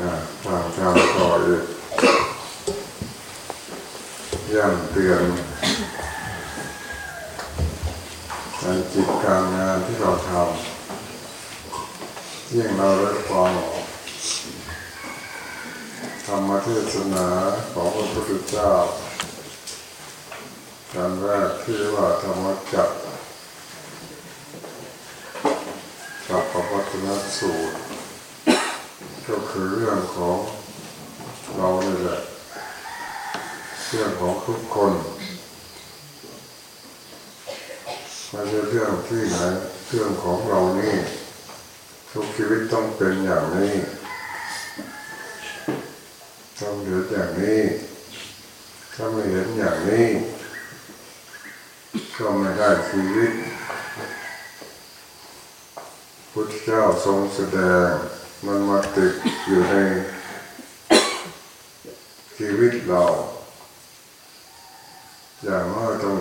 อ่าทางทางต่ออีกย่ำเตือนการจิตการงานที่เราทำยิ่งเราได้ฟังธรรมเทศนาของพระพุทธเจ้าการแรกที่ว่าธรรมจักรกับพระพุทธสูตร ก็คือเรื่องของเราเนี่ยแหละเรื่องของทุกคนไม่ใช่เรื่องที่ไหนเรื่องของเรานี่ ทุกชีวิตต้องเป็นอย่างนี้ ต้องเห็นอย่างนี้ถ้าไม่เห็นอย่างนี้ ก็ไม่ได้ชีวิต พุทธเจ้าทรงแสดง มันมาติดอยู่ในชีวิตเรา อย่างน้อยต้อง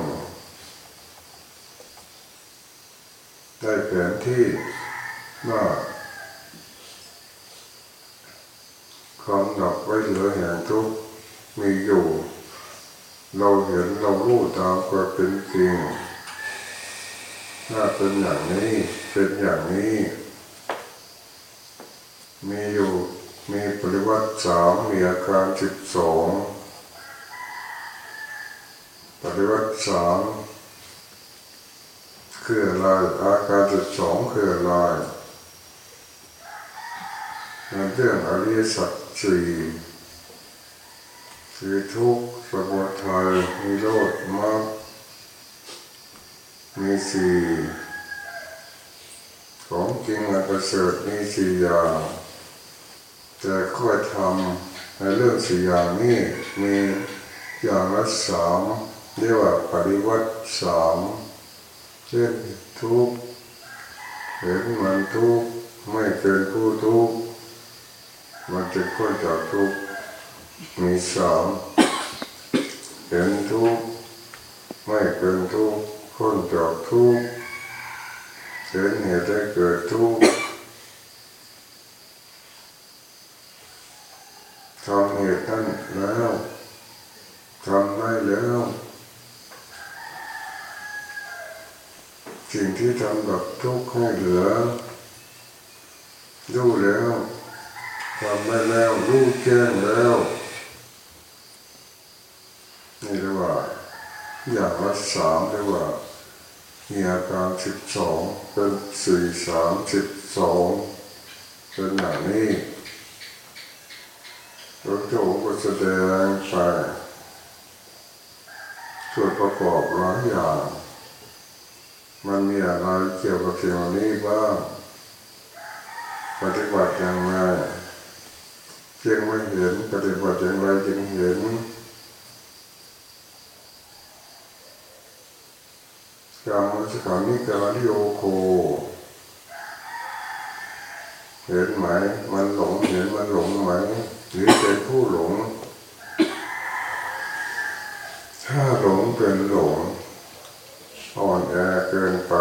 ได้แผนที่ว่าความหนักไว้เหลือแห่งทุกมีอยู่ เราเห็นเรารู้ตามความเป็นจริงถ้าเป็นอย่างนี้เป็นอย่างนี้ มีอยู่มีปริวัติสามมีอาการสิบสองปริวัติสามคืออะไรอาการสิบสองคืออะไรในเรื่องอริยสัจสี่คือทุกข์สมุทัยมีโลดมากมีสี่ของจริงและประเสริฐมีสี่อย่าง แต่ค่อยทำในเรื่องสี่อย่างนี้มีอย่างละสามเรียกว่าปริวัติสามเช่นทุกเห็นมันทุกไม่เป็นผู้ทุกมันจะค่อยจากทุกมีสามเห็นทุกไม่เป็นทุกข์พ้นจากทุกเห็นเหตุให้เกิดทุกข์ ทำเหตุนั้นแล้วทำได้แล้วสิ่งที่ทำกับทุกข์ให้เหลือรู้แล้วทำได้แล้วรู้แจ้งแล้วนี่เรียกว่าอย่างละสามเรียกว่ามีอาการสิบสองเป็นสี่สามสิบสองเป็นอย่างนี้ พระเจ้าก็แสดงไปส่วนประกอบหลายอย่าง มันมีอะไรเกี่ยวกับสิ่งนี้บ้างปฏิบัติอย่างไรจึงไม่เห็นปฏิบัติอย่างไรจึงเห็น การมรสขานิการนิโยโค เห็นไหม มันหลงเห็นมันหลงไหม หรือเป็นผู้หลง ถ้าหลงเป็นหลงอ่อนแอเกินไป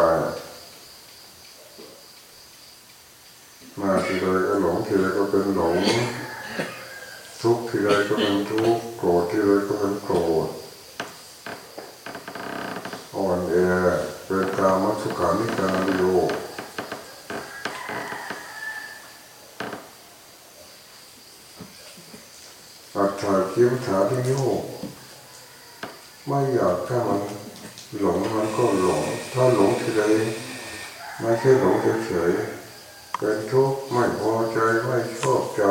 มาทีไรก็หลงทีไรก็เป็นหลง ทุกทีไรก็เป็นทุกโกรธทีไรก็เป็นโกรธอ่อนแอเป็นกามัสุขานิการโยอัตถา คิวถาทิโยไม่อยากถ้ามันหลงมันก็หลง ถ้าหลงทีไรไม่ใช่หลงเฉยๆเป็นทุกข์ไม่พอใจไม่ชอบใจ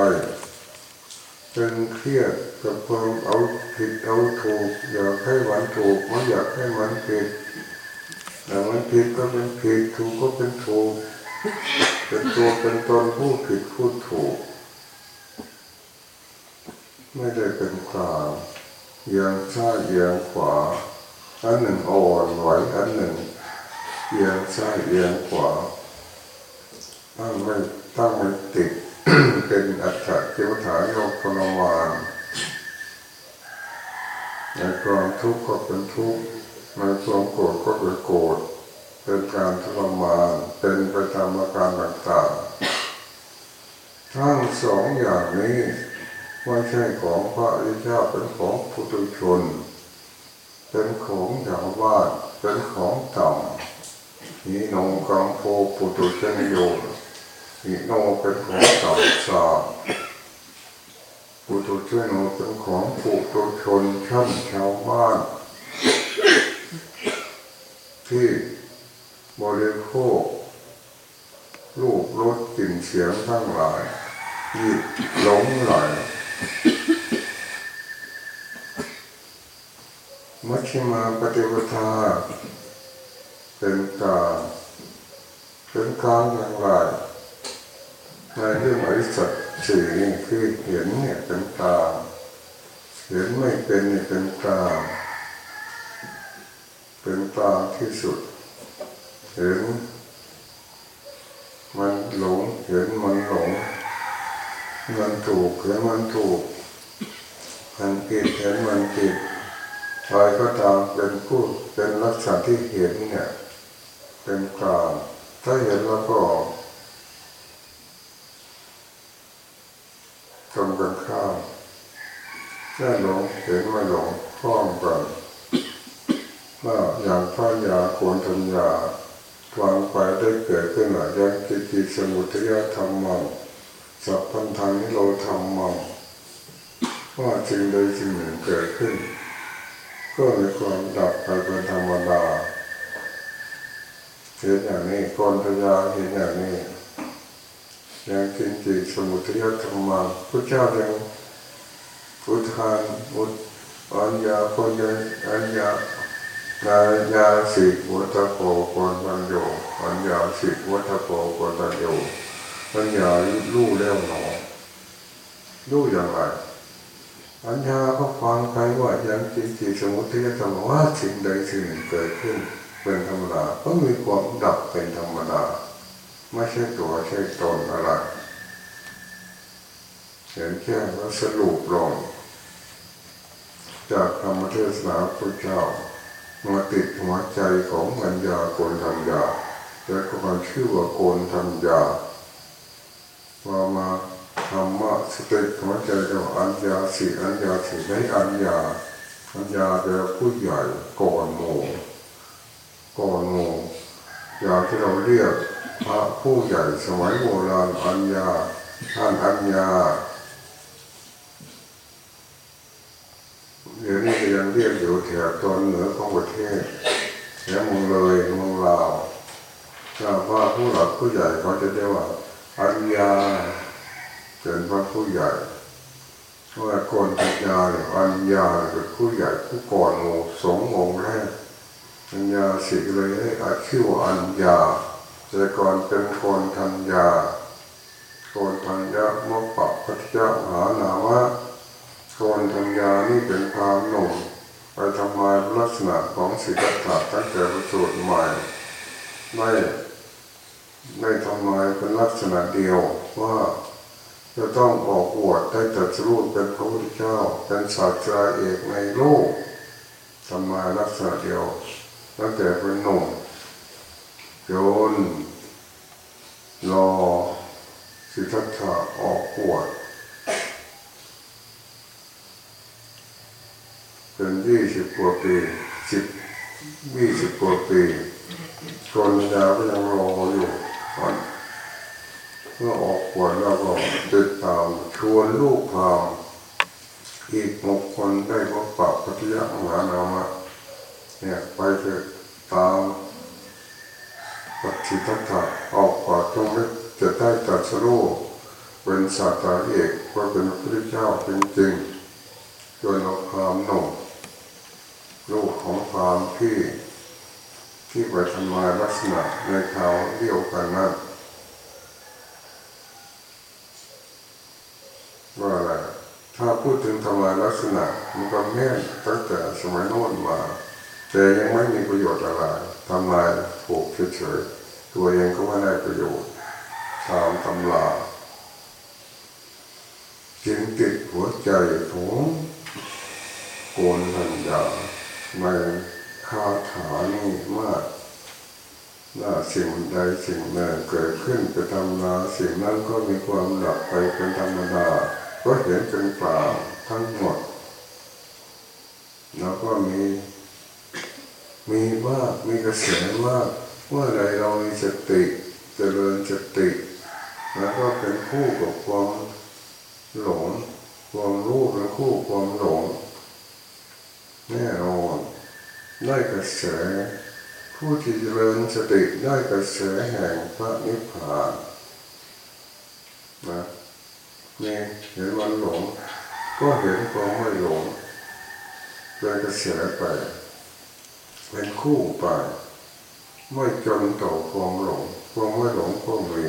เป็นเครียดกับความเอาผิดเอาถูกอยากให้มันถูกไม่อยากให้มันผิดแต่มันผิดก็เป็นผิดถูกก็เป็นถูก เป็นตัวเป็นตนผู้ผิดผู้ถูก ไม่ได้เป็นกลางเอียงซ้ายเอียงขวา อันหนึ่งอ่อนไหวอันหนึ่งเอียงซ้ายเอียงขวาตั้งไม่ตั้งไม่ติดเป็นอัตถะเจวถาโยกพลวานในความทุกข์ก็เป็นทุกข์ในความโกรธก็เป็นโกรธเป็นการทรมานเป็นไปตามอาการต่างๆทั้งสองอย่างนี้ ไม่ใช่ของพระอริยเจ้าเป็นของปุถุชน เป็นของชาวบ้านเป็นของต่ำนีโนกังโพปุถุชนโยนีโนเป็นของต่ำสาปุถุชนโยเป็นของปุถุชนชั้นชาวบ้าน ที่บริโภครูปรสกลิ่นเสียงทั้งหลายที่หลงไหล มัชฌิมาปฏิปทาเป็นการเป็นการอย่างไรในเรื่องอริสัตสี่นี่คือเห็นเนี่ยเป็นกลางเห็นไม่เป็นเนี่ยเป็นกลางเป็นกลางที่สุด เห็นมันหลงเห็นมันหลง มันถูกเห็นมันถูก มันผิดเห็นมันผิดอะไรก็ตามเป็นผู้เป็นลักษณะที่เห็นเนี่ยเป็นกลางถ้าเห็นแล้วก็ตรงกันข้ามแค่หลงเห็นมันหลงพร้อมกันว่าอย่างพระยาควรทัญญาวางไปได้เกิดขึ้นหรือยังกิจสมุทยธรรมัง สัพพันธังนิโรธรรมังว่าจึงใดจึงหนึ่งเกิดขึ้น ก็มีความดับไปเป็นธรรมดาเห็นอย่างนี้กรทยาเห็นอย่างนี้ยังกินจิสมุทยธรรมังพระเจ้ายังพุทธานอุตอัญญาคนยังอัญญานายาสิวัตโกกนตัญโยปัญญาสิวัตโกกนตัญโย ปัญญาลู่แล้วหนอลู่อย่างไรปัญญาก็ฟังไปว่ายังจริงจิสมุทิยธรรมว่าสิ่งใดสิ่งหนึ่งเกิดขึ้น เป็นธรรมดาก็มีความดับเป็นธรรมดา ไม่ใช่ตัวใช่ตนอะไรเห็นแค่ว่าสรุปลง จากธรรมเทศนาพระเจ้ามาติดหัวใจของปัญญาโกนธัญญาแต่ก็มาชื่อว่าโกนธัญญา พอมาธรรมะสติหัวใจของอัญญาสีอัญญาสีในอัญญาอัญญาเป็นผู้ใหญ่ก่อนโมก่อนโมอย่างที่เราเรียกพระผู้ใหญ่สมัยโบราณอัญญาท่านอัญญาเดี๋ยวนี้ยังเรียกอยู่แถวตอนเหนือของประเทศแถวเมืองเลยเมืองลาวถ้าว่าผู้หลักผู้ใหญ่เขาจะเรียกว่า อัญญาเป็นพระผู้ใหญ่ว่าก่อนปัญญาเนี่ยอัญญาเป็นผู้ใหญ่ผู้ก่อนโมสงองค์แรกอัญญาสิเลยให้อาชื่อว่าอัญญาแต่ก่อนเป็นคนทัญญาคนทัญญามะปะพัทยาหานามะคนทัญญานี่เป็นพามหนุ่มไปทำลายลักษณะของสิทธัตถะตั้งแต่ประสูติใหม่ไม่ ได้ทำลายเป็นลักษณะเดียวว่าจะต้องออกบวชได้ตรัสรู้เป็นพระพุทธเจ้า เป็นศาสตราเอกในโลกทำลาลักษณะเดียว ตั้งแต่เป็นหนุ่มโยนรอสิทธัตถะออกบวชเป็นยี่สิบกว่าปีสิบยี่สิบกว่าปีคนยาก็ยังรออยู่ เมื่อออกบวชแล้วก็ติดตามชวนลูกพามอีกหกคนได้พบปะพัทยามหานามะเนี่ยไปเถอะตามปฏิทัตถะออกปากตรงนี้จะได้ตรัสรู้เป็นศาสตราเอกว่าเป็นพระเจ้าเป็นจริงโดยเราพามหนุ่มลูกของพามที่ที่ไปทำลายลักษณะในเขาเดียวกันนั้น ว่าอะไรถ้าพูดถึงทำลาลักษณะมันก็แม่นตั้งแต่สมัยโน้นมา แต่ยังไม่มีประโยชน์อะไรทำลายผูกเฉยๆตัวเองก็ไม่ได้ประโยชน์ตามตำราจึงติดหัวใจของโกนทัญญาในคาถานี่มากว่าสิ่งใดสิ่งหนึ่งเกิดขึ้นเป็นาสิ่งนั้นก็มีความดับไปเป็นธรรมดา ก็เห็นเป็นเปล่าทั้งหมด แล้วก็มี มีว่ามีกระแสว่าเมื่อใดเรามีสติเจริญสติ แล้วก็เป็นคู่กับความหลงความรู้เป็นคู่ความหลงแน่นอนได้กระแสผู้ที่เจริญสติได้กระแสแห่งพระนิพพานนะ นี่เห็นมันหลง ก็เห็นความไม่หลงเป็นกระแสไปเป็นคู่ไปไม่จนต่อความหลงความไม่หลงก็มี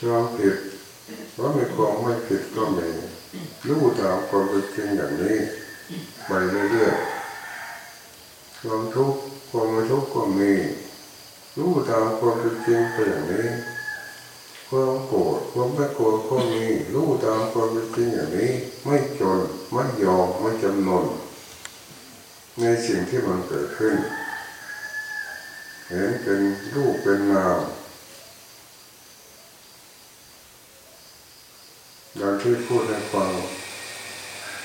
ความผิดเพรามีความไม่ผิดก็มีรู้ตามความเป็นจริงอย่างนี้ไปเรื่อยๆความทุกข์ความไม่ทุกข์ก็มีรู้ตามความเป็นจริงไปอย่างนี้ ความโกรธความไม่โกรธก็มีรู้ตามความเป็นจริงอย่างนี้ ไม่จนไม่ยอมไม่จำนนในสิ่งที่มันเกิดขึ้น เห็นเป็นรูปเป็นนามอย่างที่พูดให้ฟัง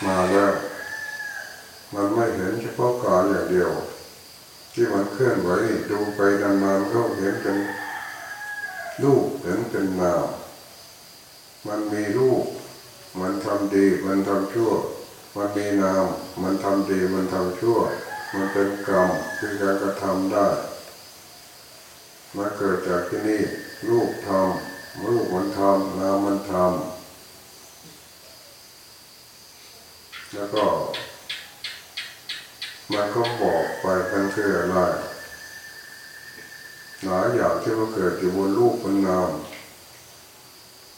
มาแล้วมันไม่เห็นเฉพาะกายอย่างเดียว ที่มันเคลื่อนไหวดูไปนานๆก็เห็นเป็น รูปเห็นเป็นนามมันมีรูป มันทำดี มันทำชั่ว มันมีนาม มันทำดี มันทำชั่ว มันเป็นกรรมคือการกระทำได้มันเกิดจากที่นี่รูปทำรูปมันทำนามมันทำแล้วก็มันก็บอกไปมันคืออะไร หลายอย่างที่มันเกิดอยู่บนรูปบนนาม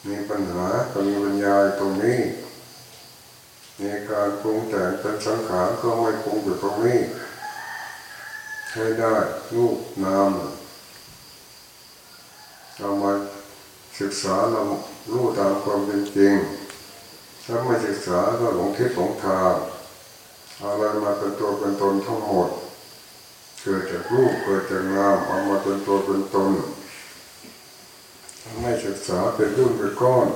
มีปัญหาก็มีบรรยายตรงนี้มีการปรุงแต่งเป็นสังขารก็ไม่ปรุงอยู่ตรงนี้ให้ได้รูปนามเรามาศึกษาเรารู้ตามความเป็นจริง ถ้าไม่ศึกษาก็หลงทิศหลงทางอะไรมาเป็นตัวเป็นตนทั้งหมด เกิดจากรูปเกิดจากนามเอามาเป็นตัวเป็นตนถ้าไม่ศึกษาเป็นรุ่นเป็นก้อน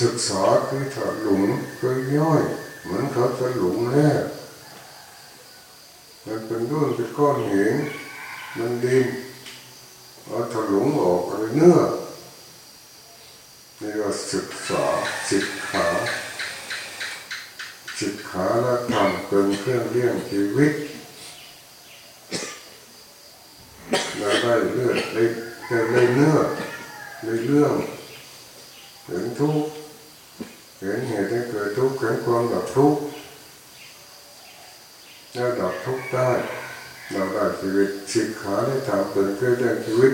ศึกษาคือถอดหลุมคือย่อย เหมือนเขาจะหลุมแรกมันเป็นรุ่นเป็นก้อนหินมันดินเอาถลุงออกอะไรเนื้อนี่ก็ศึกษาศึกขาศึกขาและทำเป็นเครื่องเลี้ยงชีวิตเราได้เลือดได้ได้เนื้อได้เรื่องเห็น ทุกข์เห็นเหตุให้เกิดทุกข์เห็นความดับทุกข์แล้วดับทุกข์ได้เราได้ชีวิตสิกขาได้ทำเป็นเพื่อเรื่องชีวิต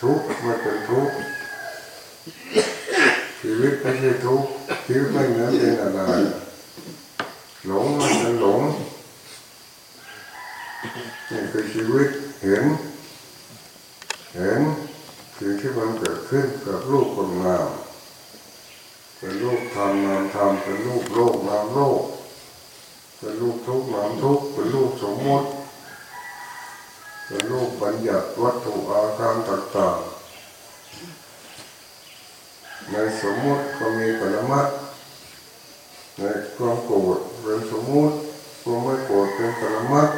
ทุกข์ไม่เป็นทุกข์ชีวิตไม่ใช่ทุกข์ชีวิตไม่เหมือนเป็นอะไรหลงมันเป็นหลงนี่คือชีวิตเห็น เห็นสิ่งที่มันเกิดขึ้นกับรูปคนงามเป็นรูปธรรมนามธ รรมเป็นรูปโลกนามโลก เป็นรูปทุกข์นามทุกข์เป็นรูปสมมติ เป็นรูปบัญญัติวัตถุอาการต่างๆ ในสมมติก็มีปรมัตในความโกรธเป็นสมมติความไม่โกรธเป็นปรมัต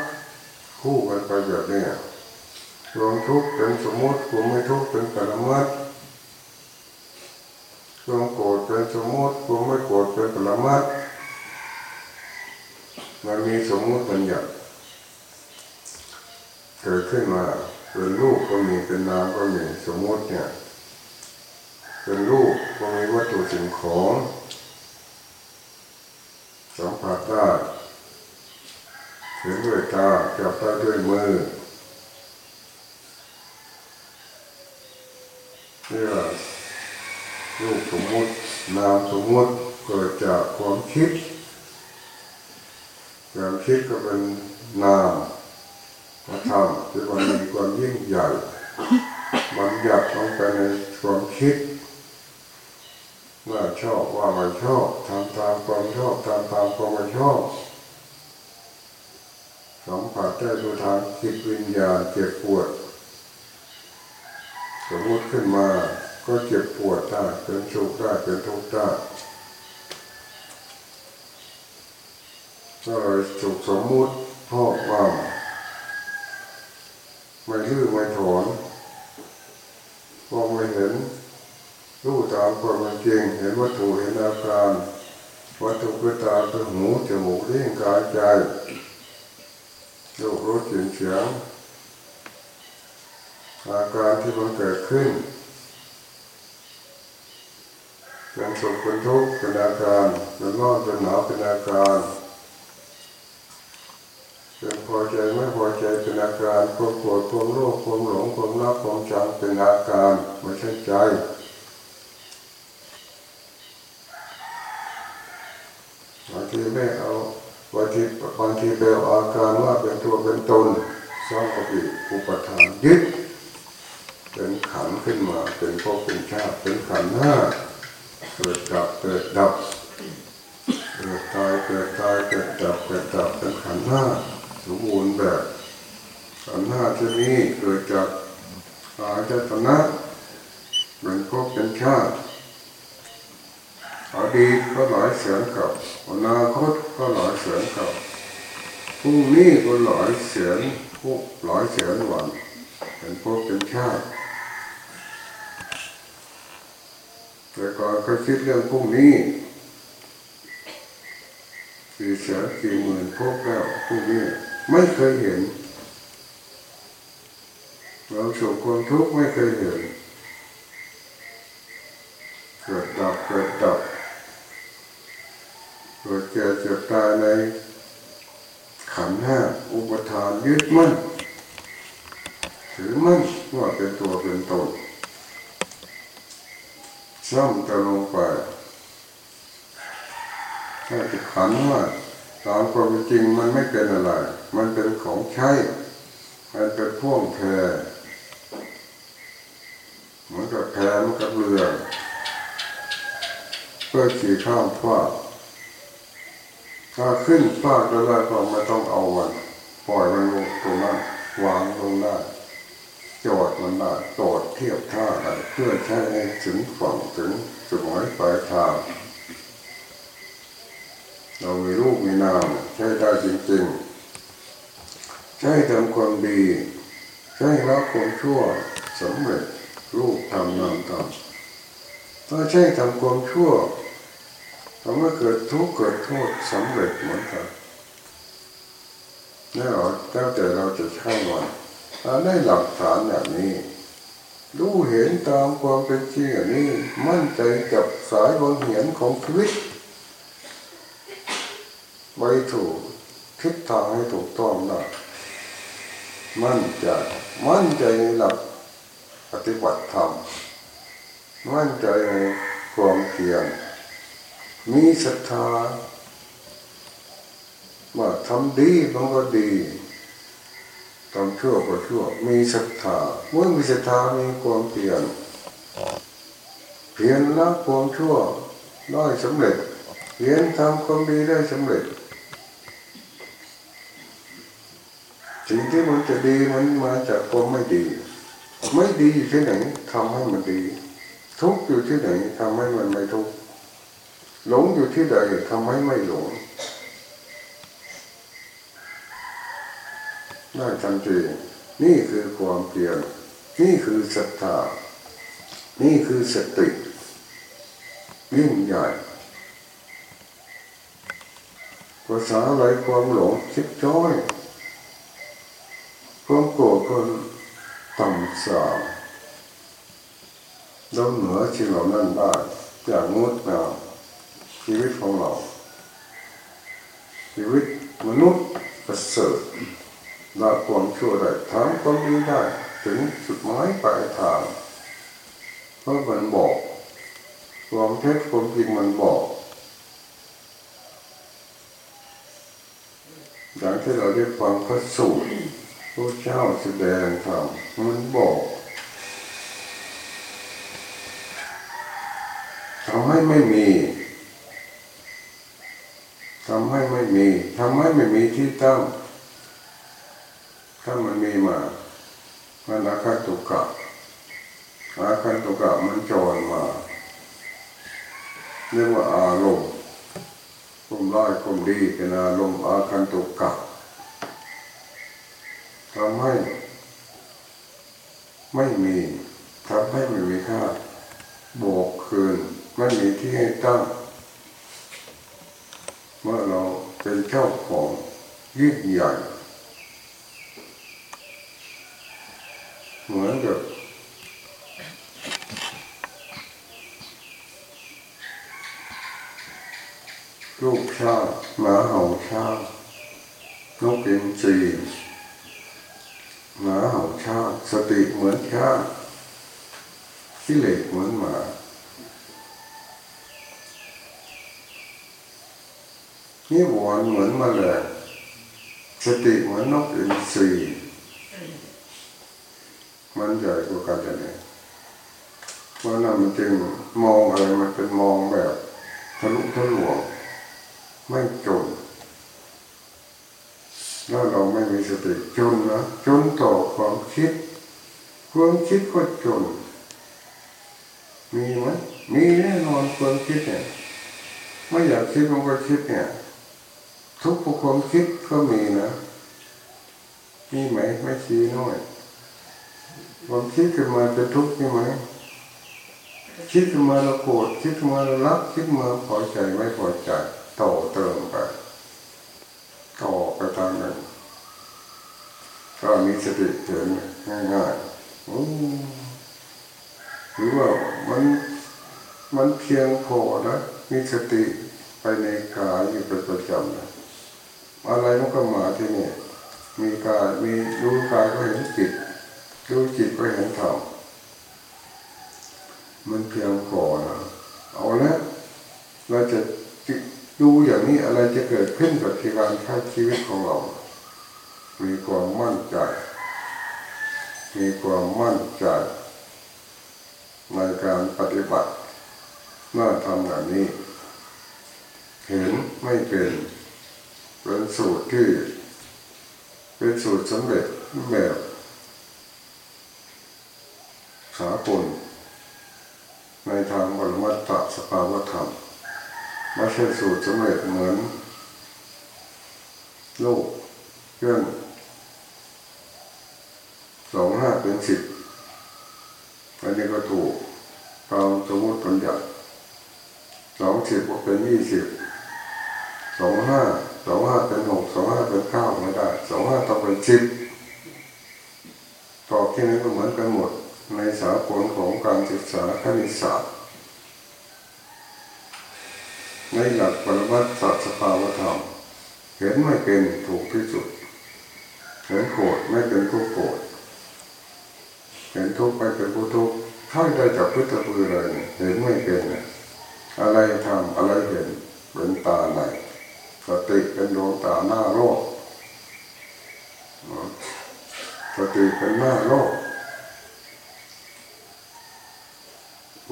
คู่กันไปแบบนี้ความทุกข์เป็นสมมติความไม่ทุกข์เป็นปรมัตถ์ความโกรธ เป็นสมมติความไม่โกรธเป็นปรมัตมันมีสมมติบัญญัติเกิดขึ้นมาเป็นรูปก็มีเป็นนามก็มีสมมติเนี่ย เป็นรูปก็มีวัตถุสิ่งของสัมผัสได้เห็นด้วยตาจับได้ด้วยมือนี่แหละรูปสมมติ นามสมมติเกิดจากความคิดความคิดก็เป็นนามมาทำที่มันมีความยิ่งใหญ่มันหยัดลงไปในความคิดว่าชอบว่าไม่ชอบทำตามความชอบทำตามความไม่ชอบสัมผัสได้ดูทางจิตวิญญาณเจ็บปวด สมมติขึ้นมา ก็เจ็บปวดได้เป็นสุขได้เป็นทุกข์ได้ก็เลยสุขสมมุติพ่อคว่าไม่ลื้อไม่ถอนมองไม่เห็นรู้ตามความเป็นจริงเห็นวัตถุเห็นอาการวัตถุคือตาคือหูจมูกลิ้นกายใจรูปรสกลิ่นเสียงอาการที่มันเกิดขึ้น เป็นสุขเป็นทุกข์เป็นอาการเป็นร้อนเป็นหนาวเป็นอาการเป็นพอใจไม่พอใจเป็นอาการความโกรธความโลภความหลงความรักความชังเป็นอาการไม่ใช่ใจบางทีไม่เอาบางทีบางทีไปเอาอาการว่าเป็นตัวเป็นตนสร้างกับอีกอุปทานยึดเป็นขันขึ้นมาเป็นภพเป็นชาติเป็นขันหน้า เกิดดับเกิดดับเกิดตายเกิดตายเกิดดับเกิดดับเป็นขันธ์ห้าสมบูรณ์แบบขันธ์ห้าที่นี้เกิดจากอาจตนะเป็นภพเป็นชาติอดีตก็หลายแสนกับอนาคตก็หลายแสนกับพรุ่งนี้ก็หลายแสนพวกหลายแสนวันเป็นพวกเป็นชาติ แต่ก่อนก็คิดเรื่องพรุ่งนี้สี่แสนสี่หมื่นพวกแล้วพรุ่งนี้ไม่เคยเห็นเราสุขความทุกข์ไม่เคยเห็นเกิดดับเกิดดับเกิดแก่เจ็บตายในขันห้าอุปทานยึดมั่นถือมั่นว่าเป็นตัวเป็นตน ย่อมจะลงไปถ้าจะขันว่าตามความจริงมันไม่เป็นอะไร มันเป็นของใช้ มันเป็นพ่วงแพรเหมือนกับแพเหมันกับเรือ เพื่อขี่ข้ามฟากถ้าขึ้นฟากแล้วก็ไม่ต้องเอามัน ปล่อยมันลงตรงนั้นวางลงได้ จอดมันได้จอดเทียบท่าได้เพื่อใช้ให้ถึงฝั่งถึงจุดหมายปลายทางเรามีรูปมีนามใช้ได้จริงๆ ใช้ทำความดี ใช้ละความชั่วสำเร็จรูปทำนามทำถ้าใช้ทำความชั่วทำให้เกิดทุกข์เกิดโทษสำเร็จเหมือนกันนี่เราตั้งแต่เราจะใช้มัน ถ้าได้หลักฐานอย่างนี้รู้เห็นตามความเป็นจริงอนี้ มั่นใจกับสายบางเหียนของชีวิตไว้ถูกทิศทางให้ถูกต้องนะมั่นใจมั่นใจในหลักปฏิบัติธรรมมั่นใจในความเพียรมีศรัทธาว่าทำดีมันก็ดี ทำชั่วก็ชั่ว มีศรัทธาเมื่อมีศรัทธามีความเพียรเพียรละความชั่วได้สำเร็จ เพียรทำความดีได้สำเร็จ สิ่งที่มันจะดีมันมาจากความไม่ดี ไม่ดีอยู่ที่ไหนทำให้มันดี ทุกอยู่ที่ไหนทำให้มันไม่ทุกหลงอยู่ที่ใดทำให้ไม่หลง ได้ทันทีนี่คือความเพียรนี่คือศรัทธา นี่คือสติยิ่งใหญ่ภาษาอะไรความหลงคิดจ้อยความโกรธคนต่ำสามเราเหนือสิ่งเหล่านั้นได้อย่างงดงามชีวิตของเรา ชีวิตมนุษย์ประเสริฐ ละความชั่วได้ทำความดีได้ ถึงสุดหมายปลายทางเพราะมันบอกความเท็จความจริงมันบอกอย่างที่เราได้ฟังพระสูตรพระเจ้าแสดงธรรมมันบอกทำให้ไม่มีทำให้ไม่มีทำให้ไม่มีที่ตั้ง ถ้ามันมีมามันอาคันตุกะอาคันตุกะมันจรมาเรียกว่าอารมณ์คุมร้ายคุมดีเป็นอารมณ์อาคันตุกะทำให้ไม่มีทำให้ไม่มีค่าบวกคืนไม่มีที่ให้ตั้ง เมื่อเราเป็นเจ้าของยิ่งใหญ่ เหมือนกับลูกชาหมาเห่าชานกอินทรีหมาเห่าชาสติเหมือนชางกิเลสเหมือนหมานิวรณ์เหมือนแมลงสติเหมือนนกอินทรี มันใหญ่กว่ากันจะเนี่ยเพราะนั้นมันจึงมองอะไรมันเป็นมองแบบทะลุทะลวง ไม่จนแล้วเราไม่มีสติจนนะจนต่อความคิดความคิดก็จน มีไหมมีแน่นอนความคิดเนี่ยไม่อยากคิดมันก็คิดเนี่ย ทุกข์ความคิดก็มีนะมีไหมไม่ชี้น้อย ความคิดขึ้นมาจะทุกข์ใช่ไหมคิดขึ้นมาเราโกรธคิดขึ้นมาเรารักคิดมาพอใจไม่พอใจต่อเติมไปต่อไปทางนั้นก็มีสติเตือนง่ายๆโอ้หรือว่ามันมันเพียงพอนะมีสติไปในกายอยู่เป็นประจำนะอะไรมันก็มาที่นี่มีกายมีรู้กายก็เห็นจิต รู้จิตก็เห็นธรรมมันเพียงพอนะเอาละเราจะดูอย่างนี้อะไรจะเกิดขึ้นกับที่การใช้ชีวิตของเรา มีความมั่นใจ มีความมั่นใจ ในการปฏิบัติเมื่อทำแบบนี้ เห็นไม่เป็นเป็นสูตรที่เป็นสูตรสำเร็จแบบ สากลในทางบรมัตถสภาวธรรมไม่ใช่สูตรสำเร็จเหมือน โลกเรื่องสองห้าเป็นสิบอันนี้ก็ถูกตามสมมติปัญญาสองสิบก็เป็นยี่สิบสองห้าสองห้าเป็นหกสองห้าเป็นเก้าไม่ได้สองห้าต้องเป็นสิบตอบที่นี้ก็เหมือนกันหมด ในสากลของการศึกษาคณิตศาสตร์ในหลักปรมัตถสภาวธรรม เห็นไม่เป็นถูกที่สุด เห็นโกรธไม่เป็นผู้โกรธเห็นทุกข์ไม่เป็นผู้ทุกข์ถ้าได้จับพุทธปือเลยเห็นไม่เป็นอะไรทำอะไรเห็นเป็นตาไหนสติเป็นดวงตาหน้าโลกสติเป็นหน้าโลก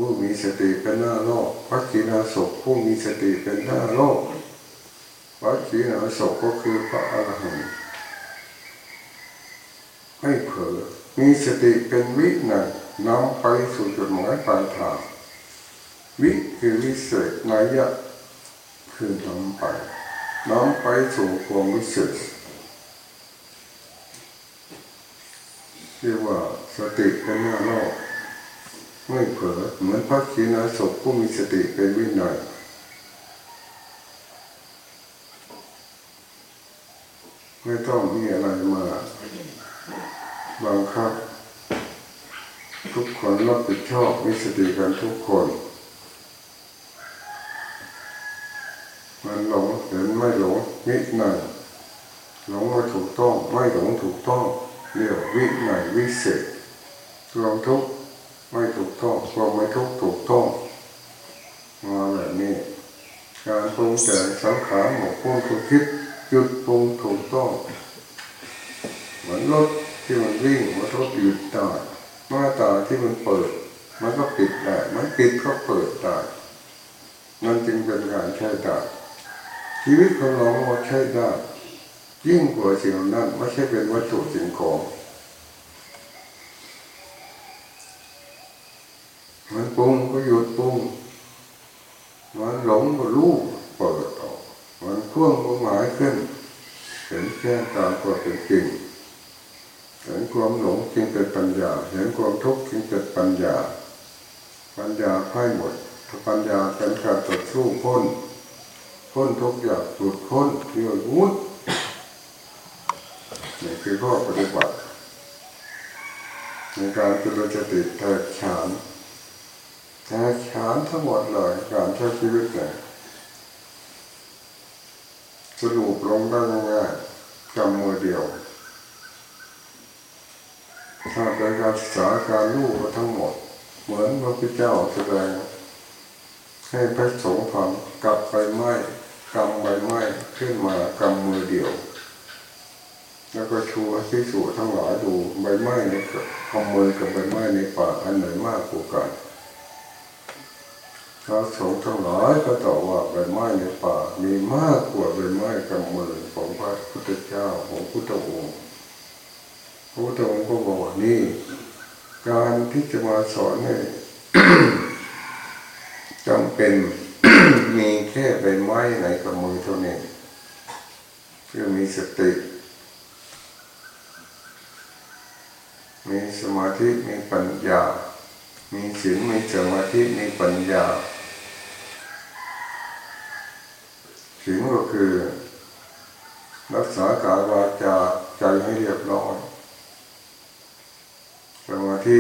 ผู้มีสติเป็นหน้าโลกพระกีนาศพผู้มีสติเป็นหน้าโลกพระกีนาศพก็คือพระอรหันต์ไม่เผลอมีสติเป็นวิหนึ่งนำไปสู่จุดหมายปลายทางวิคือวิเศษนัยยะคือนำไปน้อมไปสู่ความรู้สึกเรียกว่าสติเป็นหน้าโลก ไม่เผลอเหมือนพระขีณาสพผู้มีสติเป็นวินัยไม่ต้องมีอะไรมาบังคับ ทุกคนรับผิดชอบมีสติกันทุกคน มันหลงเห็นไม่หลงวิหนัยหลงมาถูกต้อง ไม่หลงถูกต้องเรียกวิหนัยวิเศษรวมทุกข์ ไม่ถูกต้องความไม่ทุกถูกต้องมาแบบนี้การปรุงแต่งสังขารหมกพุ่งถูกคิดหยุดปรุงถูกต้อง เหมือนรถที่มันวิ่งมันรถหยุดได้หน้าตาที่มันเปิด มันก็ปิดได้มันปิดก็เปิดได้นั่นจึงเป็นการใช้ได้ชีวิตของเราใช้ได้ยิ่งกว่าสิ่งนั้นไม่ใช่เป็นวัตถุสิ่งของ มันปรุงก็หยุดปรุงมันหลงก็รู้เปิดออก มันพ่วงก็หมายขึ้นเห็นแค่ตามตัวเป็นจริงเห็นความหลงจึงเป็นปัญญา เห็นความทุกข์จึงเป็นปัญญา ปัญญาพ่ายหมดถ้าปัญญาเป็นการต่อสู้พ้นพ้นทุกอย่างหลุดพ้นเรื่องมุดนี่คือข้อปฏิบัติในการจุลสติแตกฉาน แตกฉานทั้งหมดเลยการใช้ชีวิตเนี่ยสรุปลงได้ง่ายๆกำมือเดียว ถ้าเป็นการศึกษาการรู้ก็ทั้งหมด เหมือนพระพุทธเจ้าแสดง ให้พระสงฆ์ฟังกลับไปไม้กำใบไม้ขึ้นมากำมือเดียว แล้วก็ชูให้พิสูทั้งหลายดูใบไม้ในกำมือกับใบไม้ในป่าอันไหนมากกว่ากัน พระสงฆ์ทั้งหลายก็ตอบว่าใบไม้ในป่า มีมากกว่าใบไม้กำมือของพระพุทธเจ้าของพุทธองค์พระพุทธองค์ก็บอกนี่ การที่จะมาสอนให้จำเป็นมีแค่ใบไม้ในกับมือเท่านี้เพื่อมีสติ มีสมาธิ มีปัญญา มีศีลมีสมาธิ มีปัญญา ศีลก็คือ รักษากายวาจาใจให้เรียบร้อยสมาธิ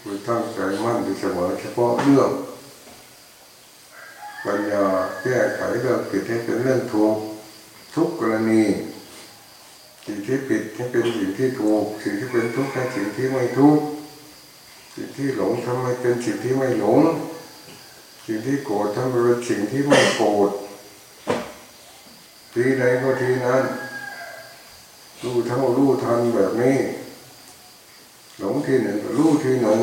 คือตั้งใจมั่นที่เสมอเฉพาะเรื่องปัญญาแก้ไขเรื่องผิดให้เป็นเรื่องถูกทุกกรณีสิ่งที่ผิดให้เป็นสิ่งที่ถูกสิ่งที่เป็นทุกข์ให้สิ่งที่ไม่ทุกข์สิ่งที่หลงทำให้เป็นสิ่งที่ไม่หลง สิ่งที่โกรธทำให้เป็นสิ่งที่ไม่โกรธ ทีใดก็ทีนั้นรู้เท่ารู้ทันแบบนี้หลงทีหนึ่งก็รู้ทีหนึ่ง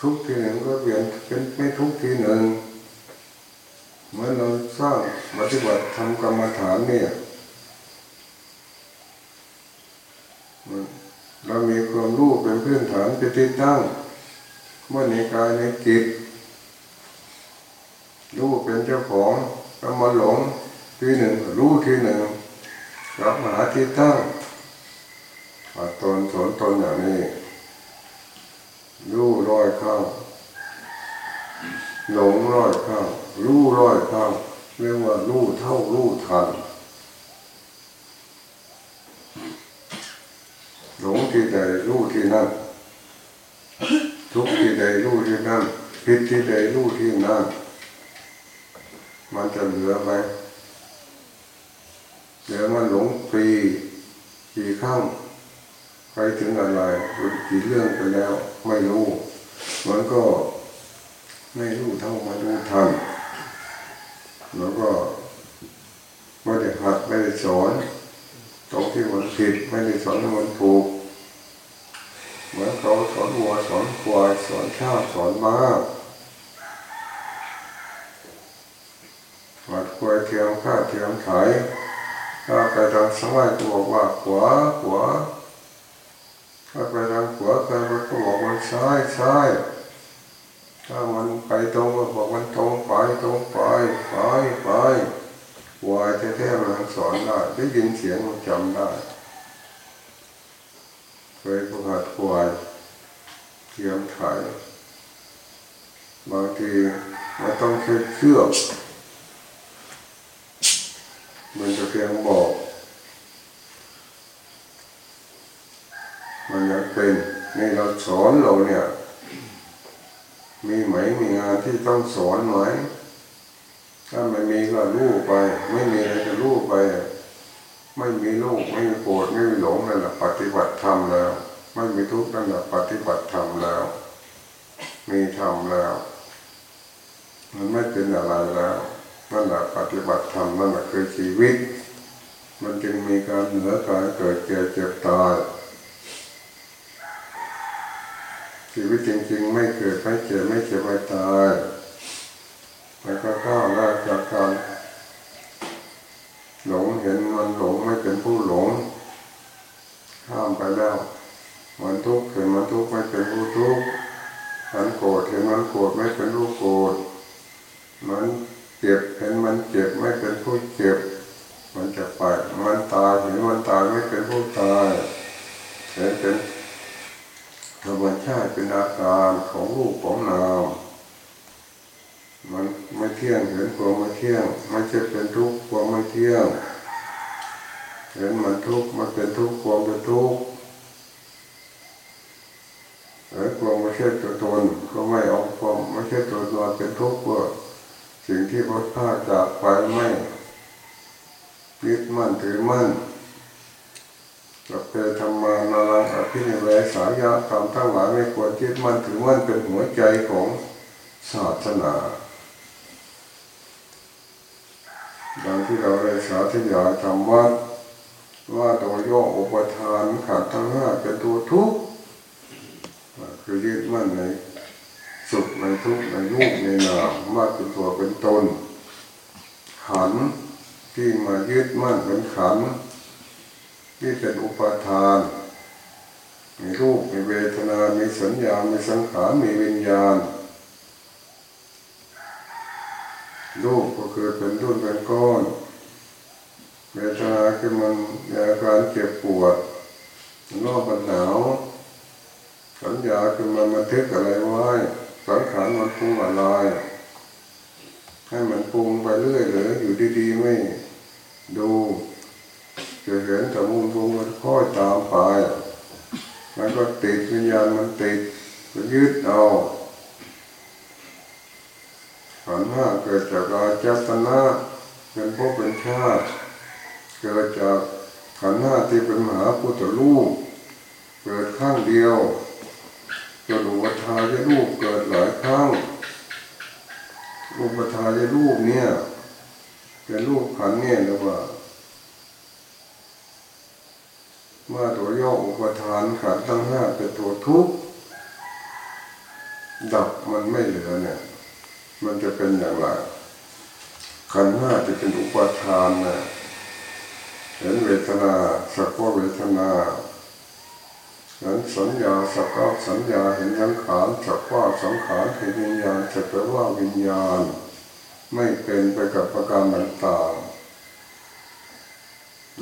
ทุกทีหนึ่งก็เปลี่ยนเป็นไม่ทุกทีหนึ่งเมื่อเราสร้างปฏิบัติทำกรรมฐานเนี่ยเรามีความรู้เป็นพื้นฐานเป็นที่ตั้งเมื่อในกายในจิตรู้เป็นเจ้าของ ก็มาหลงทีหนึ่งรู้ทีหนึ่งกลับมาหาที่ตั้งตนสนตนอย่างนี้รู้ร้อยข้างหลงร้อยข้างรู้ร้อยข้างเรียกว่ารู้เท่ารู้ทันหลงที่ใดรู้ที่นั่นทุกที่ใดรู้ที่นั่นผิดที่ใดรู้ที่นั่น มันจะเหลือไหมเหลือมันหลงฟรีกี่ครั้งไปถึงอะไรกี่เรื่องไปแล้วไม่รู้ มันก็ไม่รู้เท่ามันรู้ทันแล้วก็ไม่ได้หัดไม่ได้สอนตรงที่มันผิดไม่ได้สอนให้มันถูกเหมือนเขาสอนวัวสอนควายสอนข้าวสอนม้า หัดควายเทียมข้าเทียมไถถ้าไปทางซ้ายก็บอกว่าขวาขวาถ้าไปทางขวาใครก็บอกมันซ้ายซ้ายถ้ามันไปตรงก็บอกมันตรงไปตรงไปไปไปวายแท้ๆมันสอนได้ได้ยินเสียงมันจำได้เคยประหัดควายเทียมไถบางทีมันต้องใช้เชือก มันจะเพียงบอก มันยังเป็นนี่เราสอนเราเนี่ย มีไหมมีงานที่ต้องสอนไหมถ้าไม่มีก็รู้ไป ไม่มีอะไรจะรู้ไป ไม่มีโลกไม่มีโกรธไม่มีหลงนั่นแหละปฏิบัติธรรมแล้ว ไม่มีทุกข์นั่นแหละปฏิบัติธรรมแล้ว มีธรรมแล้ว มันไม่เป็นอะไรแล้ว นั่นแหละปฏิบัติธรรมนั่นแหละคือชีวิต มันจึงมีการเหนือการเกิดเจ็บเจ็บตายชีวิตจริงๆ ไม่เกิดไม่เจ็บไม่เจ็บไม่ตายแล้วก็ก้าวหน้าจากการหลงเห็นมันหลงไม่เป็นผู้หลง ข้ามไปแล้วมันทุกข์เห็นมันทุกข์ไม่เป็นผู้ทุกข์มันโกรธเห็นมันโกรธไม่เป็นผู้โกรธมัน เจ็บเห็นมันเจ็บไม่เป็นผู้เจ็บ มันจะไปมันตายเห็นมันตายไม่เป็นผู้ตายเห็นเป็นธรรมชาติเป็นอาการของรูปของนามมันไม่เที่ยงเห็นความไม่เที่ยงไม่ใช่เป็นทุกข์ความไม่เที่ยงเห็นมันทุกข์มันเป็นทุกข์ความเป็นทุกข์เห็นความไม่ใช่ตัวตนก็ไม่เอาความไม่ใช่ตัวตนเป็นทุกข์ว่า สิ่งที่พดพลาดจากไปไม่ยึดมั่นถือมั่นสัพเพธรรมานารังอภินิเวสายะธรรมทั้งหลายไม่ควรยึดมั่นถือมั่นเป็นหัวใจของศาสนาดังที่เราได้สาธยายธรรมว่าว่าตัวยกอุปทานขันธ์ทั้งห้าเป็นตัวทุกข์คือยึดมั่นใน สุขในทุกในรูปในนามว่าเป็นตัวเป็นตน ขันที่มายึดมั่นเป็นขันที่เป็นอุปทาน มีรูปมีเวทนา มีสัญญา มีสังขาร มีวิญญาณ รูปก็คือเป็นรุ่นเป็นก้อน เวทนาคือมันอาการเจ็บปวดนอกมันหนาว สัญญาคือมันบันทึกอะไรไว้ สังขารมันปรุงอะไรให้มันปรุงไปเรื่อยเลยอยู่ดีๆไม่ดูจะเห็นแต่มุมปรุงมันค่อยตามไปมันก็ติดวิญญาณมันติดมันยึดเอาขันห้าเกิดจากอาจตนะเป็นภพเป็นชาติ เกิดจากขันห้าที่เป็นมหาพุทธรูปเกิดข้างเดียว กิดอุปทายรูปเกิดหลายครั้งอุปทายรูปเนี่ยเป็นรูปขันเนี่ยหรือว่าเมื่อตัวย่ออุปทานขันธ์ทั้งห้าเป็นตัวทุกข์ดับมันไม่เหลือเนี่ย มันจะเป็นอย่างไรขันห้าจะเป็นอุปทานนะเห็นเวทนาสักว่าเวทนา เห็นสัญญาสักว่าสัญญาเห็นสังขารสักว่าสังขารเห็นวิญญาณสักว่าวิญญาณ ไม่เป็นไปกับประการต่างๆ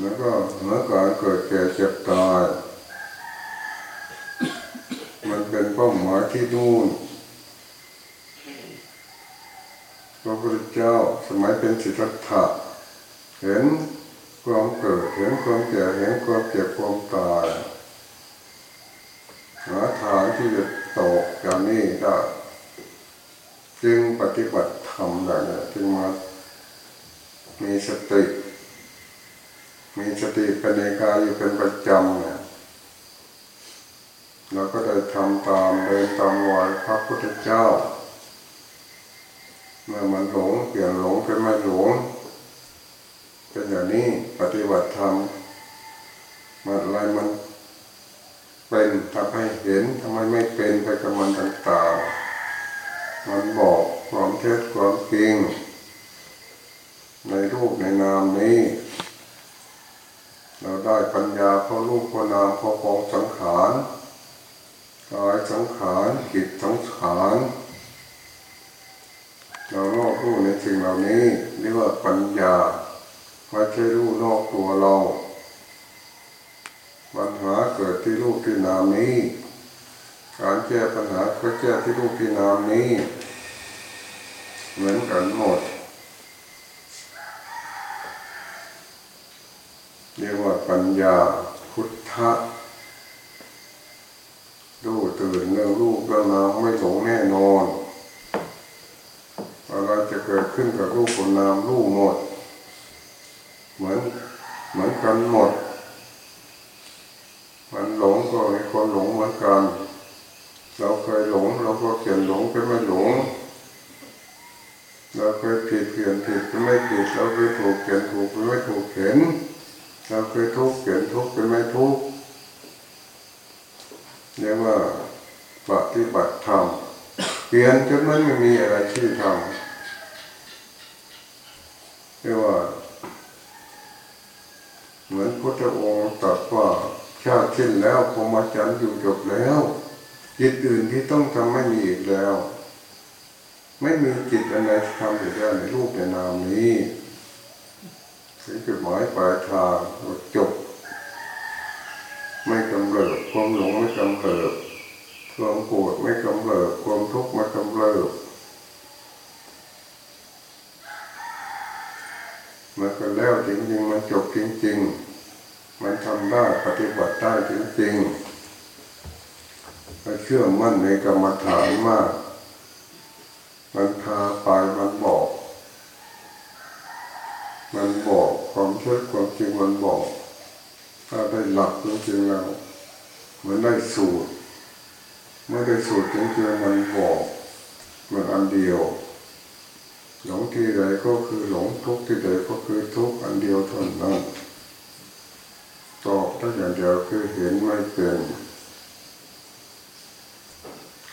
แล้วก็เมื่อการเกิดแก่เจ็บตาย มันเป็นเป้าหมายที่นู่นพระพุทธเจ้าสมัยเป็นสิทธัตถะเห็นความเกิดเห็นความแก่เห็นความเจ็บความตาย หาทางที่จะตกอย่างนี้ได้จึงปฏิบัติธรรมได้เนี่ยจึงมามีสติ มีสติเป็นในกายอยู่เป็นประจำเนี่ยเราก็ได้ทำตามเดินตามรอยพระพุทธเจ้า เมื่อมันหลงเปลี่ยนหลงเป็นไม่หลงเป็นอย่างนี้ปฏิบัติธรรมมันอะไรมัน เป็นทำให้เห็นทำไมไม่เป็นไปกับมันต่างๆ มันบอกความเท็จความจริง ในรูปในนามนี้ เราได้ปัญญาเพราะรูปเพราะนามเพราะกองสังขารกายสังขารจิตสังขารเรานอกรู้ในสิ่งเหล่านี้เรียกว่าปัญญาไม่ใช่รู้นอกตัวเรา ปัญหาเกิดที่รูปที่นามนี้ การแก้ปัญหาก็แก้ที่รูปที่นามนี้ เหมือนกันหมดเรียกว่าปัญญาพุทธะดูตื่นเรื่องรูปเรื่องนามไม่หลงแน่นอนอะไรจะเกิดขึ้นกับรูปกับนามรูปหมด เหมือนเหมือนกันหมด มันหลงก็มีคนหลงเหมือนกัน เราเคยหลงเราก็เปลี่ยนหลงเป็นไม่หลง เราเคยผิดเปลี่ยนผิดเป็นไม่ผิด เราเคยถูกเปลี่ยนถูกเป็นไม่ถูกเห็นเราเคยทุกข์เปลี่ยนทุกข์เป็นไม่ทุกข์เรียกว่าปฏิบัติธรรมเปลี่ยนจนมันไม่มีอะไรที่ทำเรียกว่า เหมือนพุทธองค์ตรัสว่า ชาติสิ้นแล้วพรหมจรรย์อยู่จบแล้วจิตอื่นที่ต้องทำไม่มีอีกแล้ว ไม่มีจิตอะไรทำอยู่ได้ในรูปในนามนี้ถึงจุดหมายปลายทางจบ ไม่กำเริบความหลงไม่กำเริบความโกรธไม่กำเริบความทุกข์ไม่กำเริบมันก็แล้วจริงๆมันจบจริง ๆ มันทำได้ปฏิบัติได้จริงๆมันเชื่อมั่นในกรรมฐานมาก มันพาไปมันบอก มันบอกความเชื่อความจริงมันบอก ถ้าได้หลักจริงๆแล้วมันได้สูตรเมื่อได้สูตรจริงๆมันบอกมันอันเดียวหลงที่ใดก็คือหลงทุกที่ใดก็คือทุกอันเดียวเท่านั้น ตอบได้อย่างเดียวคือเห็นไม่เป็น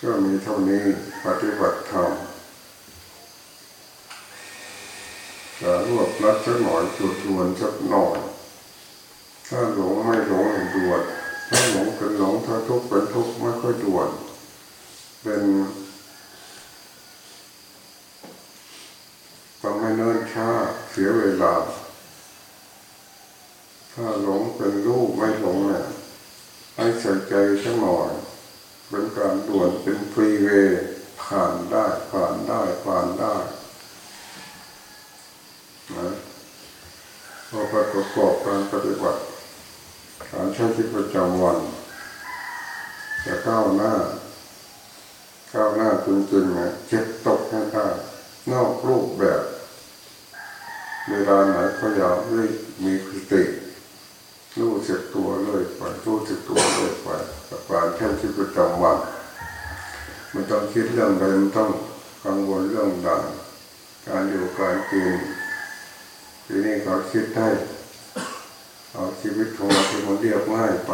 ก็มีเท่านี้ปฏิบัติธรรมจะรวบรัดสักหน่อยจุดทวนสักหน่อยถ้าหลงไม่หลงให้ด่วนถ้าหลงเป็นหลงถ้าทุกข์เป็นทุกข์ไม่ค่อยด่วนเป็นทำให้เนิ่นช้าเสียเวลา ถ้าหลงเป็นรูปไม่หลงเนี่ยให้ใส่ใจสักหน่อยเป็นการด่วนเป็นฟรีเวย์ผ่านได้ผ่านได้ผ่านได้นะพอประกอบการปฏิบัติการใช้ชีวิตประจำวันจะก้าวหน้า ก้าวหน้าจริงๆนะเจ็บตกให้ได้นอกรูปแบบ เวลาไหนก็อย่าได้มีสติ รู้สึกตัวเลยไปรู้สึกตัวเลยไปกับการใช้ชีวิตประจำวันไม่ต้องคิดเรื่องใดไม่ต้องกังวลเรื่องใดการอยู่การกินทีนี้เขาคิดได้เอาชีวิตของเราที่มันเรียบง่ายไป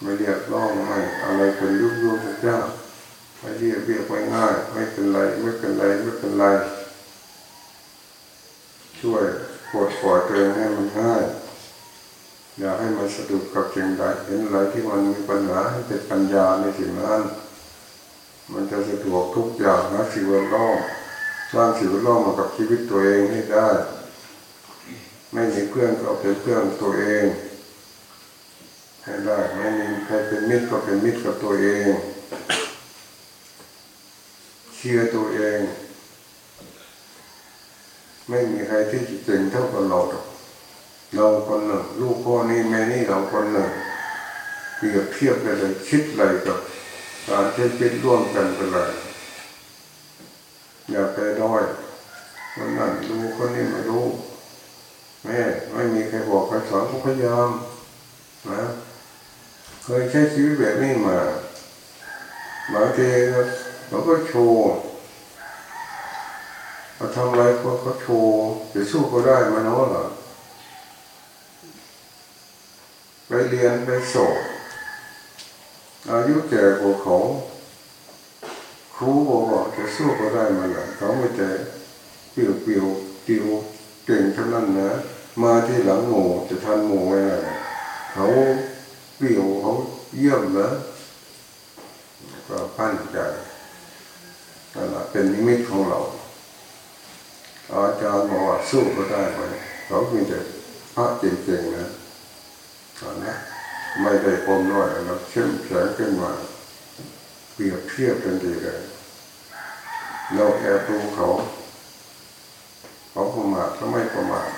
ไม่เรียบร้องไม่อะไรเป็นยุบยุบยากไม่เรียบเรียบไม่ง่ายไม่เป็นไรไม่เป็นไรไม่เป็นไร ช่วยปลดปล่อยตัวเองให้มันง่าย อย่าให้มันสะดุดกับสิ่งใดเห็นอะไรที่มันมีปัญหาให้เป็นปัญญาในสิ่งนั้น มันจะสะดวกทุกอย่างนะสิ่งแวดล้อมสร้างสิ่งแวดล้อมมากับชีวิตตัวเองให้ได้ ไม่มีเพื่อนก็เป็นเพื่อนตัวเอง ให้ได้ไม่มีใครเป็นมิตรก็เป็นมิตรกับตัวเองเชื่อตัวเอง ไม่มีใครที่จะเก่งเท่ากับเราหรอก เราคนหนึ่งลูกพ่อนี่แม่นี่เราคนหนึ่งเปรียบเทียบกันเลยคิดอะไรกับการใช้ชีวิตร่วมกันเป็นไรอย่าไปด้อยคนนั้นรู้คนนี้ไม่รู้แม่ไม่มีใครบอกใครสอนก็พยายามนะเคยใช้ชีวิตแบบนี้มาบางทีเราก็โชว์เราทำอะไรก็โชว์จะสู้ก็ได้มาเนาะหรอ ไปเรียนไปสอบอายุแก่กว่าเขาครูบอกว่าจะสู้ก็ได้มาเหรอเขาไม่แต่เปลี่ยวเปลี่ยวติวเก่งเท่านั้นนะ มาที่หลังหมูจะทันหมูไว้ไหนเขาเปลี่ยวเขาเยี่ยมนะก็พันใจนั่นแหละเป็นนิมิตของเรา อาจารย์บอกว่าสู้ก็ได้ไหมเขาเพียงแต่พระจริงๆนะ ตอนนี้ไม่ได้ปมน้อยนะเข้มแข็งขึ้นมาเปรียบเทียบกันดีเลยเราแอบดูเขา เขาประมาทเขาไม่ประมาท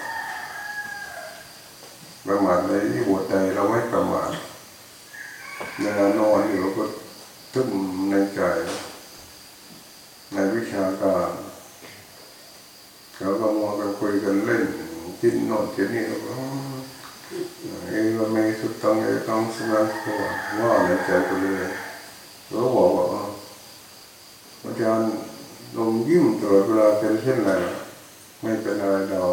ประมาทในที่บทใดเราไม่ประมาทเวลานอนอยู่เราก็ตึ้มในใจ ในวิชาการเขาก็มัวกันคุยกันเล่นกินนอนกินนี่แล้วก็ เอวเมสุตังเอตังสมาธิว่าในใจไปเลยเราบอกว่าอาจารย์ลมยิ้มตลอดเวลาเป็นเช่นไรไม่เป็นอะไรเรา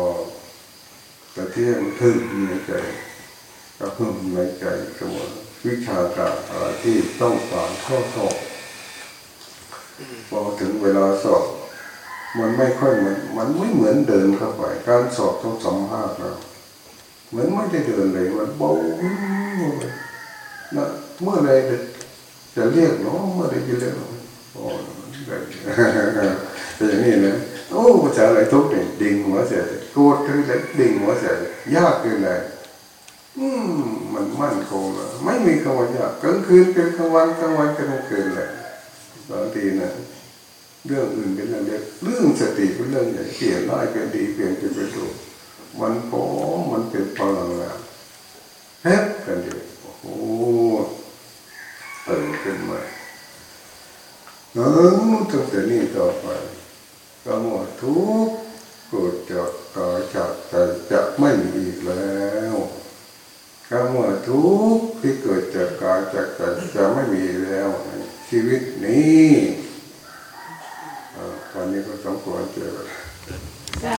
แต่ที่มันทึ่งในใจก็พึ่งในใจเสมอวิชาการอะไรที่ต้องการเข้าสอบพอถึงเวลาสอบ มันไม่ค่อยเหมือน มันไม่เหมือนเดินเข้าไป การสอบต้องสัมภาษณ์เรา เหมือนไม่ได้เดินเลยมันเบาเนะเมื่อไรจะเรียกเนาะเมื่อไรจะเรียกโอ้ได้แต่อย่างนี้นะโอ้ภาษาอะไรทุกเนี่ยดิ่งหัวเสียโกรธถึงจะดิ่งหัวเสียยากเกินเลยอืมมันมั่นคงเลยไม่มีคำว่ายากกลางคืนเป็นกลางวันกลางวันเป็นกลางคืนเลยบางทีนะเรื่องอื่นเป็นเรื่องเล็กเรื่องสติเป็นเรื่องใหญ่เปลี่ยนร้ายเป็นดีเปลี่ยนเป็นประโยชน์ มันโผมันเป็นพลังแล้วแฮปกันดีโอ้โหตื่นขึ้นมาเออตั้งแต่นี้ต่อไปก็หมดทุกเกิดจากกายจากใจจะไม่มีอีกแล้วก็หมดทุกที่เกิดจากกายจากใจจะไม่มีแล้วชีวิตนี้ตอนนี้ก็สองคนเจอ